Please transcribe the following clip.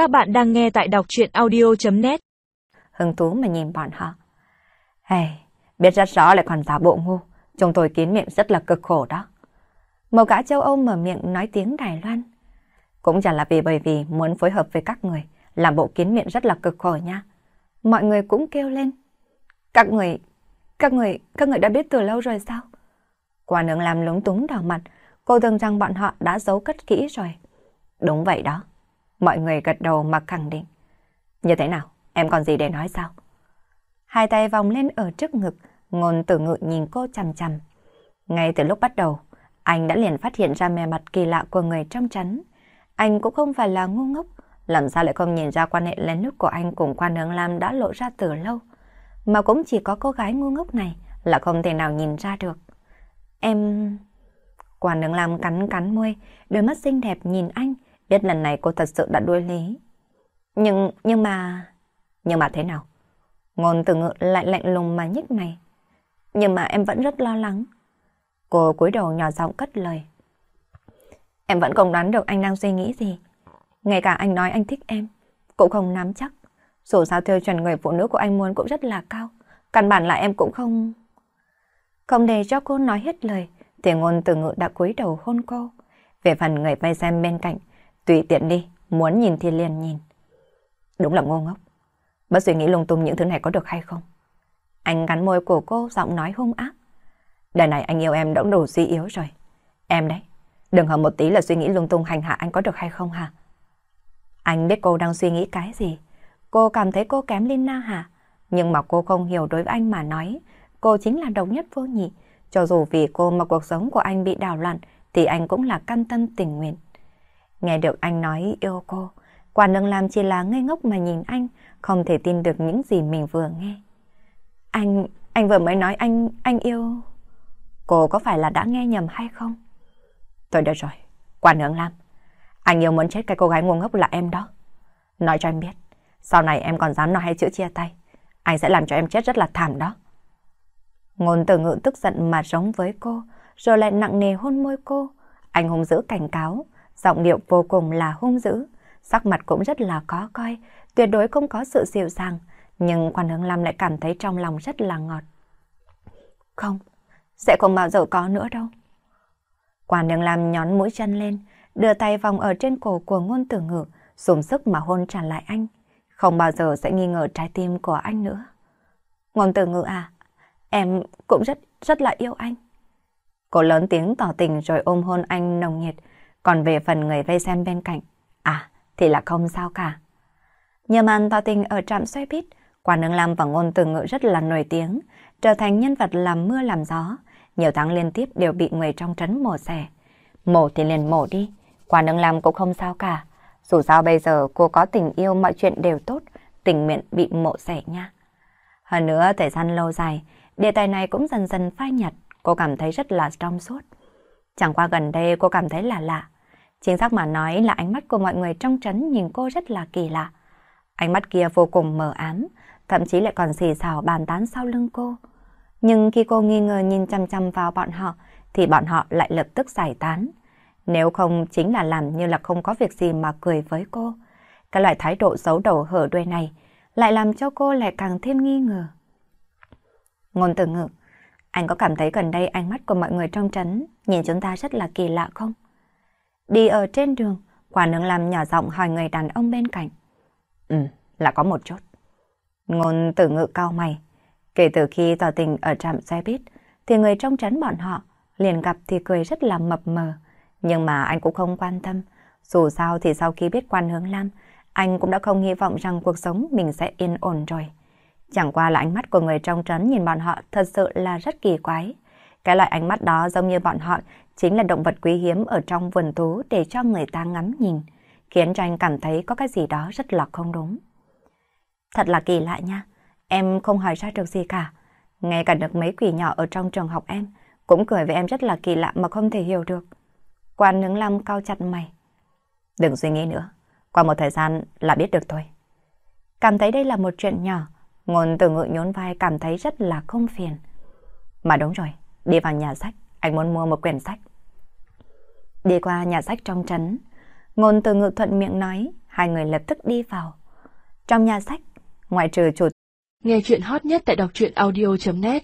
Các bạn đang nghe tại đọc chuyện audio.net Hứng thú mà nhìn bọn họ. Hey, biết rất rõ lại còn giả bộ ngu. Chúng tôi kín miệng rất là cực khổ đó. Một gã châu Âu mở miệng nói tiếng Đài Loan. Cũng chẳng là vì bởi vì muốn phối hợp với các người, làm bộ kín miệng rất là cực khổ nha. Mọi người cũng kêu lên. Các người, các người, các người đã biết từ lâu rồi sao? Quả nướng làm lúng túng đỏ mặt, cô tưởng rằng bọn họ đã giấu cất kỹ rồi. Đúng vậy đó. Mọi người gật đầu mà khẳng định. Như thế nào? Em còn gì để nói sao? Hai tay vòng lên ở trước ngực, ngôn tử ngự nhìn cô chằm chằm. Ngay từ lúc bắt đầu, anh đã liền phát hiện ra mè mặt kỳ lạ của người trong chắn Anh cũng không phải là ngu ngốc, làm sao lại không nhìn ra quan hệ lén lút của anh cùng quan hướng Lam đã lộ ra từ lâu. Mà cũng chỉ có cô gái ngu ngốc này là không thể nào nhìn ra được. Em... Quan hướng Lam cắn cắn môi, đôi mắt xinh đẹp nhìn anh, biết lần này cô thật sự đã đuối lý. Nhưng, nhưng mà... Nhưng mà thế nào? Ngôn từ ngự lại lạnh lùng mà nhích mày. Nhưng mà em vẫn rất lo lắng. Cô cúi đầu nhỏ giọng cất lời. Em vẫn không đoán được anh đang suy nghĩ gì. Ngay cả anh nói anh thích em, cũng không nắm chắc. Dù sao tiêu chuẩn người phụ nữ của anh muốn cũng rất là cao. Căn bản là em cũng không... Không để cho cô nói hết lời, thì ngôn từ ngự đã cúi đầu hôn cô. Về phần người vay xem bên cạnh, tùy tiện đi, muốn nhìn thì liền nhìn. Đúng là ngu ngốc. Bất suy nghĩ lung tung những thứ này có được hay không? Anh gắn môi của cô, giọng nói hung ác. Đời này anh yêu em đã đủ suy yếu rồi. Em đấy, đừng hở một tí là suy nghĩ lung tung hành hạ anh có được hay không hả? Anh biết cô đang suy nghĩ cái gì. Cô cảm thấy cô kém Lina hả? Nhưng mà cô không hiểu đối với anh mà nói. Cô chính là độc nhất vô nhị. Cho dù vì cô mà cuộc sống của anh bị đảo loạn, thì anh cũng là căn tâm tình nguyện. Nghe được anh nói yêu cô, quả nâng làm chỉ là ngây ngốc mà nhìn anh, không thể tin được những gì mình vừa nghe. Anh, anh vừa mới nói anh, anh yêu... Cô có phải là đã nghe nhầm hay không? Tôi được rồi, quả nương làm, Anh yêu muốn chết cái cô gái ngu ngốc là em đó. Nói cho em biết, sau này em còn dám nói hay chữ chia tay, anh sẽ làm cho em chết rất là thảm đó. Ngôn từ ngữ tức giận mà giống với cô, rồi lại nặng nề hôn môi cô. Anh hùng giữ cảnh cáo, giọng điệu vô cùng là hung dữ, sắc mặt cũng rất là có coi, tuyệt đối không có sự dịu dàng, nhưng quan hướng Lam lại cảm thấy trong lòng rất là ngọt. Không, sẽ không bao giờ có nữa đâu. Quan hướng Lam nhón mũi chân lên, đưa tay vòng ở trên cổ của ngôn tử ngữ, dùng sức mà hôn trả lại anh. Không bao giờ sẽ nghi ngờ trái tim của anh nữa. Ngôn tử ngữ à, em cũng rất, rất là yêu anh. Cô lớn tiếng tỏ tình rồi ôm hôn anh nồng nhiệt, còn về phần người vây xem bên cạnh, à, thì là không sao cả. Nhờ màn tỏ tình ở trạm xoay buýt, Quan Nương Lam và Ngôn Từ Ngữ rất là nổi tiếng, trở thành nhân vật làm mưa làm gió. Nhiều tháng liên tiếp đều bị người trong trấn mổ xẻ. Mổ thì liền mổ đi, Quan Nương Lam cũng không sao cả. Dù sao bây giờ cô có tình yêu mọi chuyện đều tốt, tình nguyện bị mổ xẻ nha. Hơn nữa thời gian lâu dài, đề tài này cũng dần dần phai nhạt, cô cảm thấy rất là trong suốt. Chẳng qua gần đây cô cảm thấy là lạ. Chính xác mà nói là ánh mắt của mọi người trong trấn nhìn cô rất là kỳ lạ. Ánh mắt kia vô cùng mờ ám, thậm chí lại còn xì xào bàn tán sau lưng cô. Nhưng khi cô nghi ngờ nhìn chăm chăm vào bọn họ, thì bọn họ lại lập tức giải tán. Nếu không chính là làm như là không có việc gì mà cười với cô. Cái loại thái độ xấu đầu hở đuôi này lại làm cho cô lại càng thêm nghi ngờ. Ngôn từ ngữ, anh có cảm thấy gần đây ánh mắt của mọi người trong trấn nhìn chúng ta rất là kỳ lạ không? Đi ở trên đường, quả nướng làm nhỏ giọng hỏi người đàn ông bên cạnh. Ừ, là có một chút. Ngôn tử ngự cao mày. Kể từ khi tỏ tình ở trạm xe buýt, thì người trong trấn bọn họ liền gặp thì cười rất là mập mờ. Nhưng mà anh cũng không quan tâm. Dù sao thì sau khi biết quan hướng Lam, anh cũng đã không hy vọng rằng cuộc sống mình sẽ yên ổn rồi. Chẳng qua là ánh mắt của người trong trấn nhìn bọn họ thật sự là rất kỳ quái. Cái loại ánh mắt đó giống như bọn họ chính là động vật quý hiếm ở trong vườn thú để cho người ta ngắm nhìn, khiến cho anh cảm thấy có cái gì đó rất là không đúng. Thật là kỳ lạ nha, em không hỏi ra được gì cả. Ngay cả được mấy quỷ nhỏ ở trong trường học em cũng cười với em rất là kỳ lạ mà không thể hiểu được. Quan nướng lâm cao chặt mày. Đừng suy nghĩ nữa, qua một thời gian là biết được thôi. Cảm thấy đây là một chuyện nhỏ, ngôn từ ngự nhốn vai cảm thấy rất là không phiền. Mà đúng rồi, đi vào nhà sách, anh muốn mua một quyển sách. Đi qua nhà sách trong trấn, ngôn từ ngự thuận miệng nói, hai người lập tức đi vào. Trong nhà sách, ngoại trừ chủ Nghe chuyện hot nhất tại đọc truyện audio.net